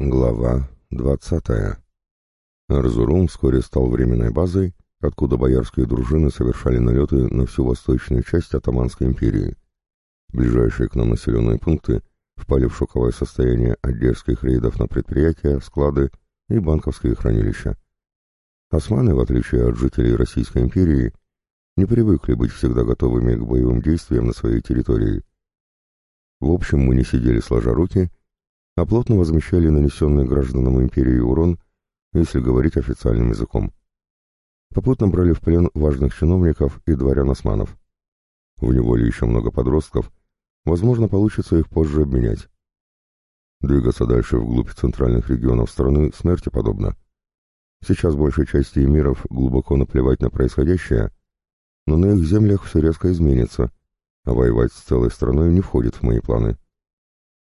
Глава двадцатая. Эрзурум вскоре стал временной базой, откуда боярские дружины совершали налеты на всю восточную часть Атаманской империи. Ближайшие к нам населенные пункты впали в шоковое состояние от дерзких рейдов на предприятия, склады и банковские хранилища. Османы, в отличие от жителей Российской империи, не привыкли быть всегда готовыми к боевым действиям на своей территории. В общем, мы не сидели сложа руки – а плотно возмещали нанесенный гражданам империи урон, если говорить официальным языком. Попутно брали в плен важных чиновников и дворян-османов. В неволе еще много подростков, возможно, получится их позже обменять. Двигаться дальше вглубь центральных регионов страны смерти подобно. Сейчас большей части эмиров глубоко наплевать на происходящее, но на их землях все резко изменится, а воевать с целой страной не входит в мои планы.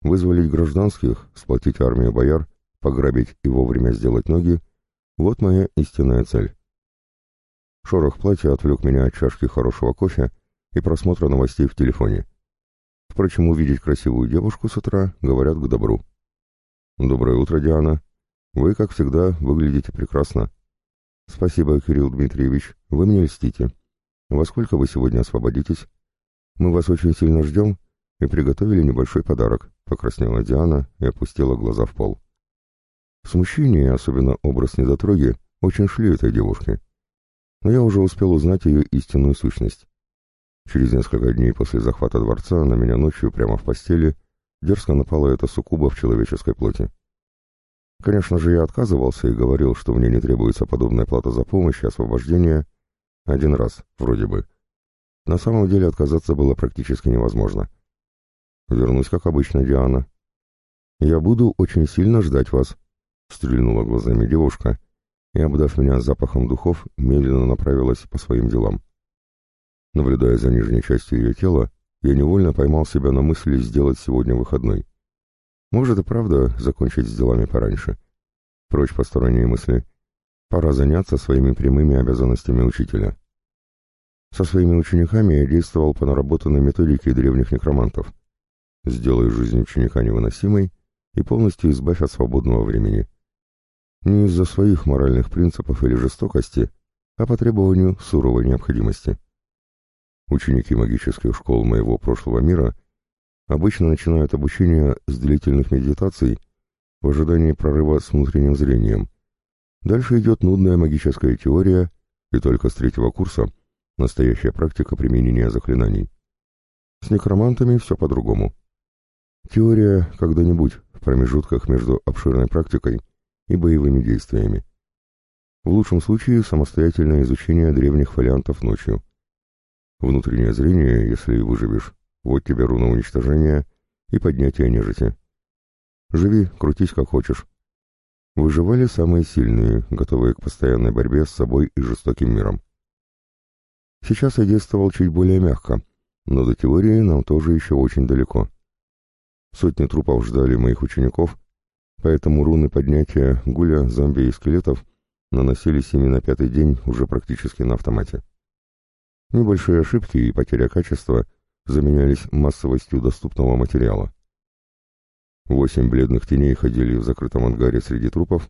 Вызволить гражданских, сплотить армию бояр, пограбить и вовремя сделать ноги — вот моя истинная цель. Шорох платья отвлек меня от чашки хорошего кофе и просмотра новостей в телефоне. Впрочем, увидеть красивую девушку с утра говорят к добру. «Доброе утро, Диана. Вы, как всегда, выглядите прекрасно». «Спасибо, Кирилл Дмитриевич, вы мне льстите. Во сколько вы сегодня освободитесь? Мы вас очень сильно ждем и приготовили небольшой подарок. Покраснела Диана и опустила глаза в пол. Смущение, особенно образ недотроги, очень шли этой девушке. Но я уже успел узнать ее истинную сущность. Через несколько дней после захвата дворца на меня ночью прямо в постели дерзко напала эта суккуба в человеческой плоти. Конечно же, я отказывался и говорил, что мне не требуется подобная плата за помощь и освобождение один раз, вроде бы. На самом деле отказаться было практически невозможно. Вернусь, как обычно, Диана. Я буду очень сильно ждать вас, стрельнула глазами девушка и, обдав меня запахом духов, медленно направилась по своим делам. Наблюдая за нижней частью ее тела, я невольно поймал себя на мысли сделать сегодня выходной. Может и правда закончить с делами пораньше. Прочь посторонние мысли. Пора заняться своими прямыми обязанностями учителя. Со своими учениками я действовал по наработанной методике древних некромантов. Сделай жизнь ученика невыносимой и полностью избавь от свободного времени. Не из-за своих моральных принципов или жестокости, а по требованию суровой необходимости. Ученики магических школ моего прошлого мира обычно начинают обучение с длительных медитаций в ожидании прорыва с внутренним зрением. Дальше идет нудная магическая теория, и только с третьего курса настоящая практика применения заклинаний. С некромантами все по-другому. Теория когда-нибудь в промежутках между обширной практикой и боевыми действиями. В лучшем случае самостоятельное изучение древних фолиантов ночью. Внутреннее зрение, если выживешь, вот тебе руна уничтожения и поднятие нежити. Живи, крутись как хочешь. Выживали самые сильные, готовые к постоянной борьбе с собой и жестоким миром. Сейчас я действовал чуть более мягко, но до теории нам тоже еще очень далеко. Сотни трупов ждали моих учеников, поэтому руны поднятия гуля, зомби и скелетов наносились ими на пятый день уже практически на автомате. Небольшие ошибки и потеря качества заменялись массовостью доступного материала. Восемь бледных теней ходили в закрытом ангаре среди трупов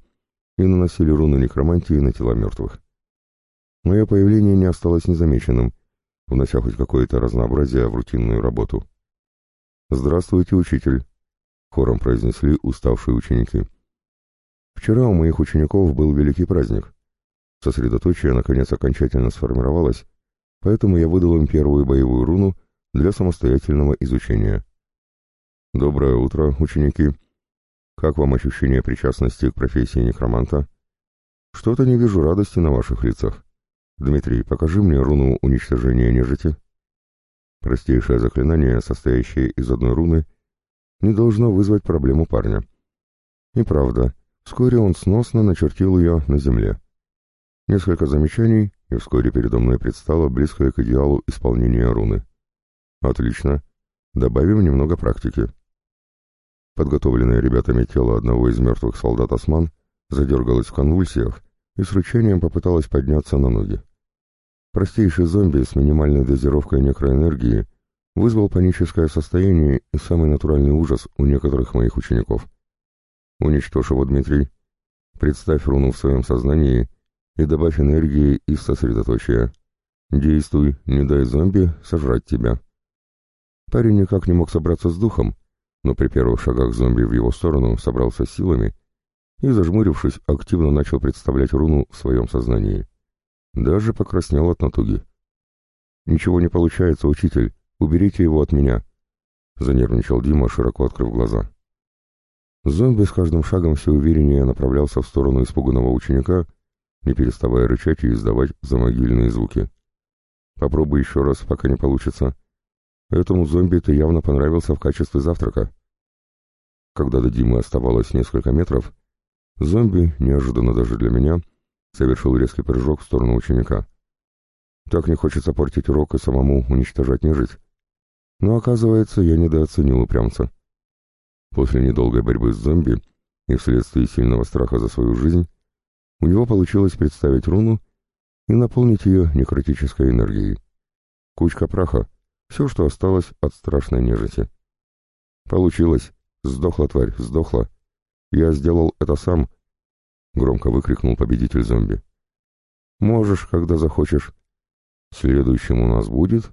и наносили руны некромантии на тела мертвых. Мое появление не осталось незамеченным, внося хоть какое-то разнообразие в рутинную работу. «Здравствуйте, учитель», — хором произнесли уставшие ученики. Вчера у моих учеников был великий праздник. Сосредоточие, наконец, окончательно сформировалось, поэтому я выдал им первую боевую руну для самостоятельного изучения. «Доброе утро, ученики. Как вам ощущение причастности к профессии некроманта? Что-то не вижу радости на ваших лицах. Дмитрий, покажи мне руну уничтожения нежити». Простейшее заклинание, состоящее из одной руны, не должно вызвать проблему парня. И правда, вскоре он сносно начертил ее на земле. Несколько замечаний, и вскоре передо мной предстало близкое к идеалу исполнения руны. Отлично. Добавим немного практики. Подготовленное ребятами тело одного из мертвых солдат Осман задергалось в конвульсиях и с рычанием попыталось подняться на ноги. Простейший зомби с минимальной дозировкой некроэнергии вызвал паническое состояние и самый натуральный ужас у некоторых моих учеников. Уничтожь его, Дмитрий. Представь руну в своем сознании и добавь энергии из сосредоточия. Действуй, не дай зомби сожрать тебя. Парень никак не мог собраться с духом, но при первых шагах зомби в его сторону собрался силами и, зажмурившись, активно начал представлять руну в своем сознании. Даже покраснел от натуги. «Ничего не получается, учитель. Уберите его от меня», — занервничал Дима, широко открыв глаза. Зомби с каждым шагом все увереннее направлялся в сторону испуганного ученика, не переставая рычать и издавать замогильные звуки. «Попробуй еще раз, пока не получится. Этому зомби ты явно понравился в качестве завтрака». Когда до Димы оставалось несколько метров, зомби, неожиданно даже для меня, совершил резкий прыжок в сторону ученика. Так не хочется портить урок и самому уничтожать нежить. Но, оказывается, я недооценил упрямца. После недолгой борьбы с зомби и вследствие сильного страха за свою жизнь, у него получилось представить руну и наполнить ее некротической энергией. Кучка праха — все, что осталось от страшной нежити. Получилось. Сдохла тварь, сдохла. Я сделал это сам, — громко выкрикнул победитель зомби. Можешь, когда захочешь. Следующим у нас будет...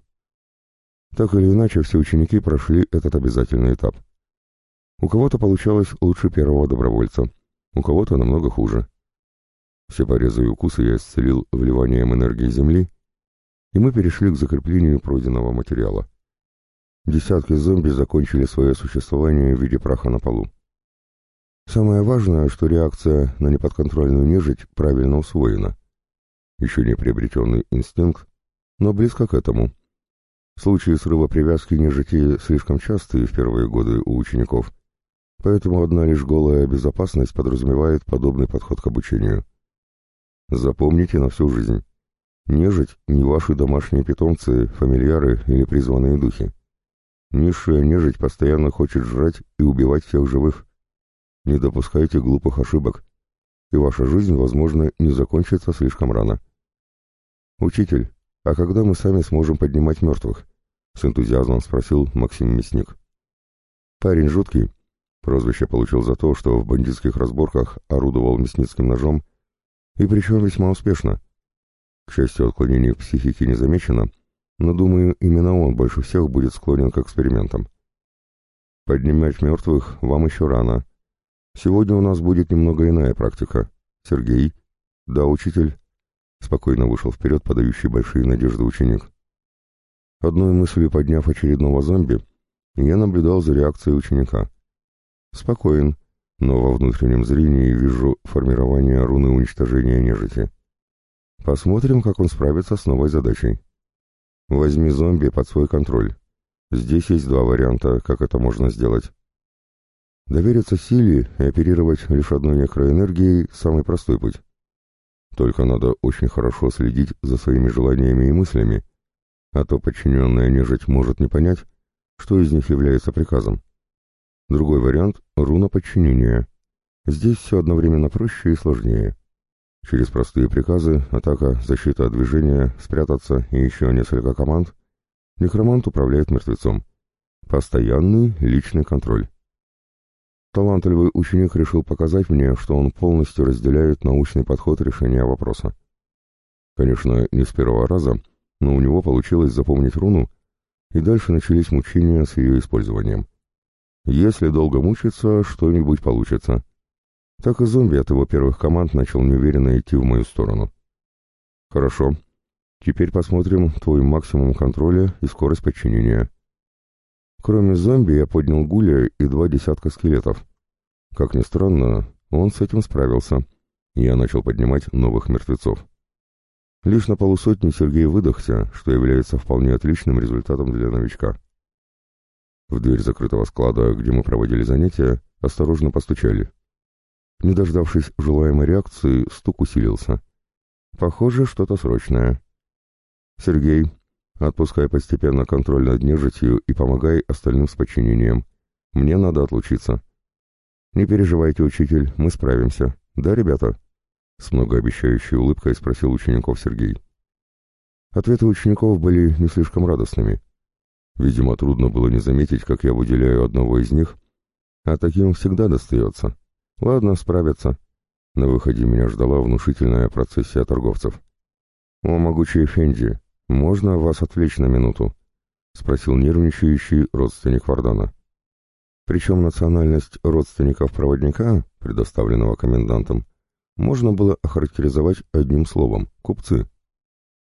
Так или иначе, все ученики прошли этот обязательный этап. У кого-то получалось лучше первого добровольца, у кого-то намного хуже. Все порезы и укусы я исцелил вливанием энергии земли, и мы перешли к закреплению пройденного материала. Десятки зомби закончили свое существование в виде праха на полу. Самое важное, что реакция на неподконтрольную нежить правильно усвоена. Еще не приобретенный инстинкт, но близко к этому. Случаи срыва привязки нежити слишком частые в первые годы у учеников, Поэтому одна лишь голая безопасность подразумевает подобный подход к обучению. Запомните на всю жизнь. Нежить — не ваши домашние питомцы, фамильяры или призванные духи. Низшая нежить постоянно хочет жрать и убивать всех живых. Не допускайте глупых ошибок, и ваша жизнь, возможно, не закончится слишком рано. «Учитель, а когда мы сами сможем поднимать мертвых?» — с энтузиазмом спросил Максим Мясник. Парень жуткий, Прозвище получил за то, что в бандитских разборках орудовал мясницким ножом, и причем весьма успешно. К счастью, отклонений в психике не замечено, но, думаю, именно он больше всех будет склонен к экспериментам. Поднимать мертвых вам еще рано. Сегодня у нас будет немного иная практика. Сергей? Да, учитель? Спокойно вышел вперед подающий большие надежды ученик. Одной мыслью подняв очередного зомби, я наблюдал за реакцией ученика. Спокоен, но во внутреннем зрении вижу формирование руны уничтожения нежити. Посмотрим, как он справится с новой задачей. Возьми зомби под свой контроль. Здесь есть два варианта, как это можно сделать. Довериться силе и оперировать лишь одной некроэнергией – самый простой путь. Только надо очень хорошо следить за своими желаниями и мыслями, а то подчиненная нежить может не понять, что из них является приказом. Другой вариант — руна подчинения. Здесь все одновременно проще и сложнее. Через простые приказы, атака, защита движения, спрятаться и еще несколько команд, некромант управляет мертвецом. Постоянный личный контроль. Талантливый ученик решил показать мне, что он полностью разделяет научный подход решения вопроса. Конечно, не с первого раза, но у него получилось запомнить руну, и дальше начались мучения с ее использованием. Если долго мучиться, что-нибудь получится. Так и зомби от его первых команд начал неуверенно идти в мою сторону. Хорошо. Теперь посмотрим твой максимум контроля и скорость подчинения. Кроме зомби я поднял гуля и два десятка скелетов. Как ни странно, он с этим справился. Я начал поднимать новых мертвецов. Лишь на полусотни Сергей выдохся, что является вполне отличным результатом для новичка. В дверь закрытого склада, где мы проводили занятия, осторожно постучали. Не дождавшись желаемой реакции, стук усилился. Похоже, что-то срочное. «Сергей, отпускай постепенно контроль над нежитью и помогай остальным с подчинением. Мне надо отлучиться». «Не переживайте, учитель, мы справимся. Да, ребята?» С многообещающей улыбкой спросил учеников Сергей. Ответы учеников были не слишком радостными. Видимо, трудно было не заметить, как я выделяю одного из них, а таким всегда достается. Ладно, справятся. На выходе меня ждала внушительная процессия торговцев. «О, могучий Фенди, можно вас отвлечь на минуту?» — спросил нервничающий родственник Вардана. Причем национальность родственников проводника, предоставленного комендантом, можно было охарактеризовать одним словом — купцы.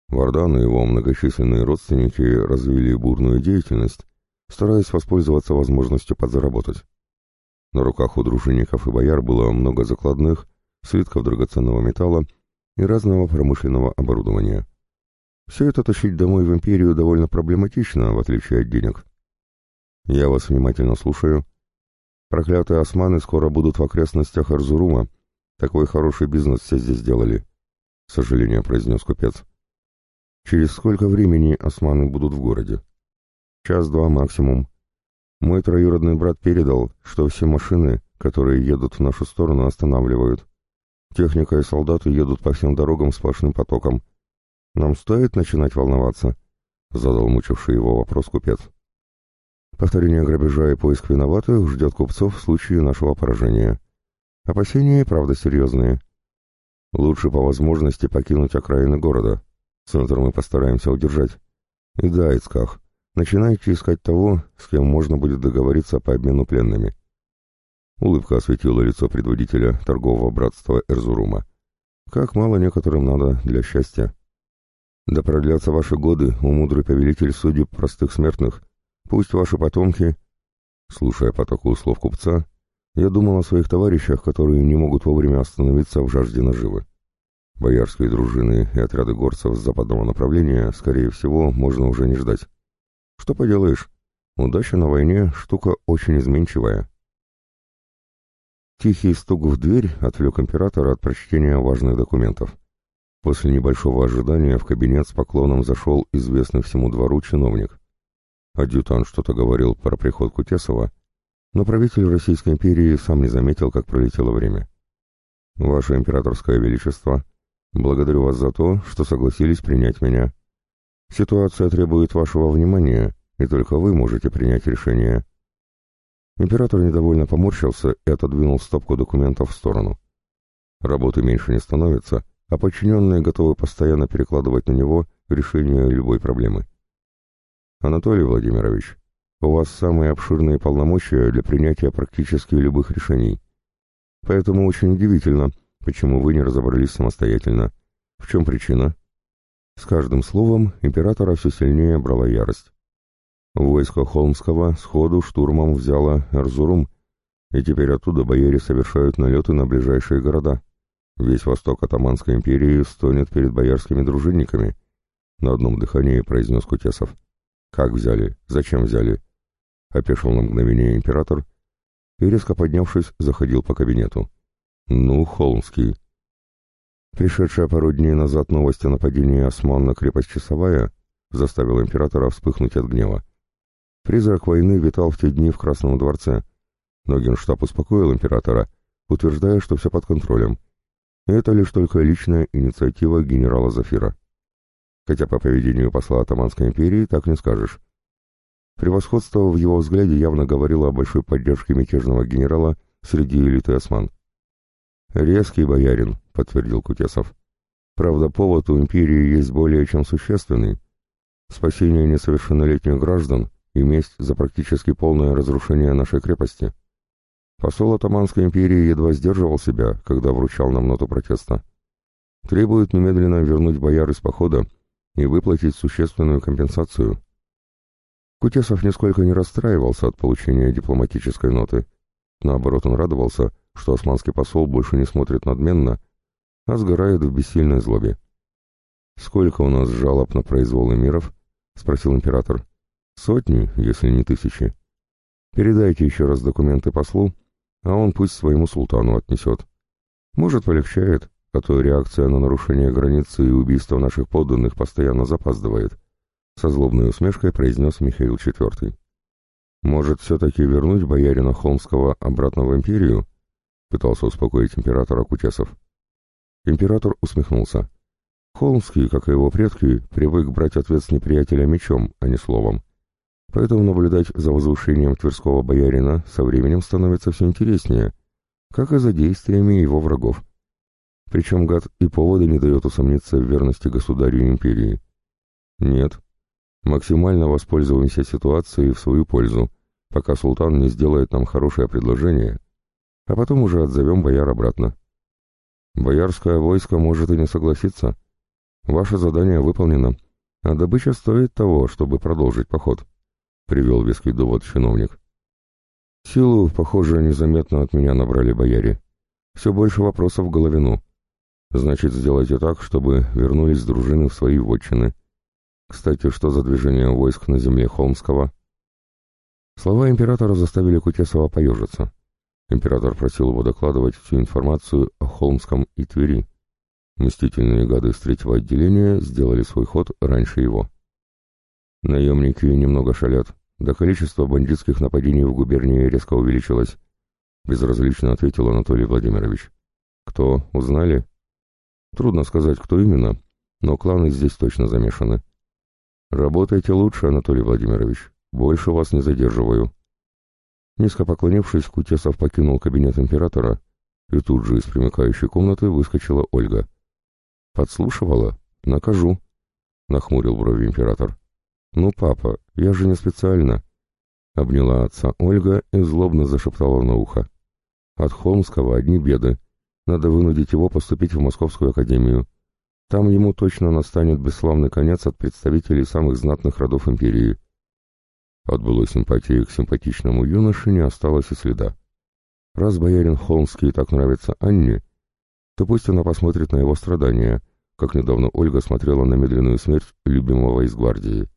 Вардан и его многочисленные родственники развили бурную деятельность, стараясь воспользоваться возможностью подзаработать. На руках у дружинников и бояр было много закладных, слитков драгоценного металла и разного промышленного оборудования. Все это тащить домой в империю довольно проблематично, в отличие от денег. Я вас внимательно слушаю. Проклятые османы скоро будут в окрестностях Арзурума. Такой хороший бизнес все здесь сделали, — с сожалением произнес купец. Через сколько времени османы будут в городе? Час-два максимум. Мой троюродный брат передал, что все машины, которые едут в нашу сторону, останавливают. Техника и солдаты едут по всем дорогам сплошным потоком. Нам стоит начинать волноваться?» — задал мучивший его вопрос купец. Повторение грабежа и поиск виноватых ждет купцов в случае нашего поражения. Опасения правда серьезные. Лучше по возможности покинуть окраины города. Центр мы постараемся удержать. И да, Ицках, начинайте искать того, с кем можно будет договориться по обмену пленными. Улыбка осветила лицо предводителя торгового братства Эрзурума. «Как мало некоторым надо для счастья. Да продлятся ваши годы, у мудрый повелитель судеб простых смертных. Пусть ваши потомки...» Слушая потоку слов купца, я думал о своих товарищах, которые не могут вовремя остановиться в жажде наживы. Боярские дружины и отряды горцев с западного направления, скорее всего, можно уже не ждать. Что поделаешь, удача на войне — штука очень изменчивая. Тихий стук в дверь отвлек императора от прочтения важных документов. После небольшого ожидания в кабинет с поклоном зашел известный всему двору чиновник. Адъютант что-то говорил про приход Кутесова, но правитель Российской империи сам не заметил, как пролетело время. «Ваше императорское величество, благодарю вас за то, что согласились принять меня. Ситуация требует вашего внимания, и только вы можете принять решение. Император недовольно поморщился и отодвинул стопку документов в сторону. Работы меньше не становится, а подчиненные готовы постоянно перекладывать на него решение любой проблемы. Анатолий Владимирович, у вас самые обширные полномочия для принятия практически любых решений. Поэтому очень удивительно, почему вы не разобрались самостоятельно. В чем причина? С каждым словом императора все сильнее брала ярость. Войско Холмского сходу штурмом взяло Эрзурум, и теперь оттуда бояре совершают налеты на ближайшие города. Весь восток Атаманской империи стонет перед боярскими дружинниками. На одном дыхании произнес Кутесов. «Как взяли? Зачем взяли?» Опешил на мгновение император и, резко поднявшись, заходил по кабинету. «Ну, Холмский!» Пришедшая пару дней назад новость о нападении осман на крепость Часовая заставила императора вспыхнуть от гнева. Призрак войны витал в те дни в Красном дворце, но Генштаб успокоил императора, утверждая, что все под контролем. это лишь только личная инициатива генерала Зафира. Хотя по поведению посла Атаманской империи так не скажешь. Превосходство в его взгляде явно говорило о большой поддержке мятежного генерала среди элиты осман. «Резкий боярин», — подтвердил Кутесов. «Правда, повод у империи есть более чем существенный. Спасение несовершеннолетних граждан и месть за практически полное разрушение нашей крепости. Посол Атаманской империи едва сдерживал себя, когда вручал нам ноту протеста. Требует немедленно вернуть бояр из похода и выплатить существенную компенсацию. Кутесов нисколько не расстраивался от получения дипломатической ноты. Наоборот, он радовался, что османский посол больше не смотрит надменно, а сгорает в бессильной злобе. «Сколько у нас жалоб на произвол эмиров?» — спросил император. Сотни, если не тысячи. Передайте еще раз документы послу, а он пусть своему султану отнесет. Может, полегчает, то реакция на нарушение границы и убийство наших подданных постоянно запаздывает. Со злобной усмешкой произнес Михаил IV. «Может, все-таки вернуть боярина Холмского обратно в империю?» пытался успокоить императора Кутесов. Император усмехнулся. Холмский, как и его предки, привык брать ответ с неприятеля мечом, а не словом. Поэтому наблюдать за возвышением тверского боярина со временем становится все интереснее, как и за действиями его врагов. Причем гад и повода не дает усомниться в верности государю и империи. Нет, максимально воспользуемся ситуацией в свою пользу, пока султан не сделает нам хорошее предложение, а потом уже отзовем бояр обратно. Боярское войско может и не согласиться. Ваше задание выполнено, а добыча стоит того, чтобы продолжить поход, — привел веский довод чиновник. Силу, похоже, незаметно от меня набрали бояре. Все больше вопросов в головину. Значит, сделайте так, чтобы вернулись дружины в свои вотчины. Кстати, что за движение войск на земле Холмского? Слова императора заставили Кутесова поежиться. Император просил его докладывать всю информацию о Холмском и Твери. Мстительные гады с третьего отделения сделали свой ход раньше его. Наемники немного шалят, да количество бандитских нападений в губернии резко увеличилось. Безразлично ответил Анатолий Владимирович. Кто, узнали? Трудно сказать, кто именно, но кланы здесь точно замешаны. Работайте лучше, Анатолий Владимирович. Больше вас не задерживаю. Низко поклонившись, Кутесов покинул кабинет императора, и тут же из примыкающей комнаты выскочила Ольга. «Подслушивала? Накажу», — нахмурил брови император. «Ну, папа, я же не специально», — обняла отца Ольга и злобно зашептала на ухо. «От Холмского одни беды. Надо вынудить его поступить в Московскую академию. Там ему точно настанет бесславный конец от представителей самых знатных родов империи. От былой симпатии к симпатичному юноше не осталось и следа. Раз боярин Холмский так нравится Анне, то пусть она посмотрит на его страдания, как недавно Ольга смотрела на медленную смерть любимого из гвардии.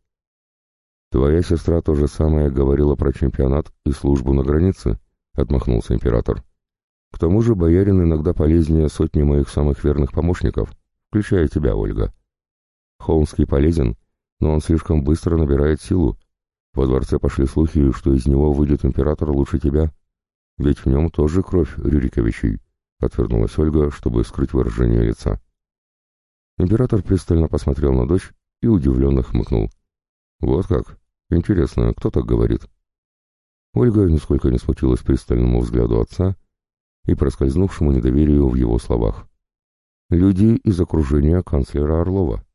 «Твоя сестра то же самое говорила про чемпионат и службу на границе», — отмахнулся император. «К тому же боярин иногда полезнее сотни моих самых верных помощников, включая тебя, Ольга. Холмский полезен, но он слишком быстро набирает силу, во дворце пошли слухи, что из него выйдет император лучше тебя. Ведь в нем тоже кровь Рюриковичей, — отвернулась Ольга, чтобы скрыть выражение лица. Император пристально посмотрел на дочь и удивленно хмыкнул. «Вот как? Интересно, кто так говорит?» Ольга нисколько не смутилась пристальному взгляду отца и проскользнувшему недоверию в его словах. «Люди из окружения канцлера Орлова».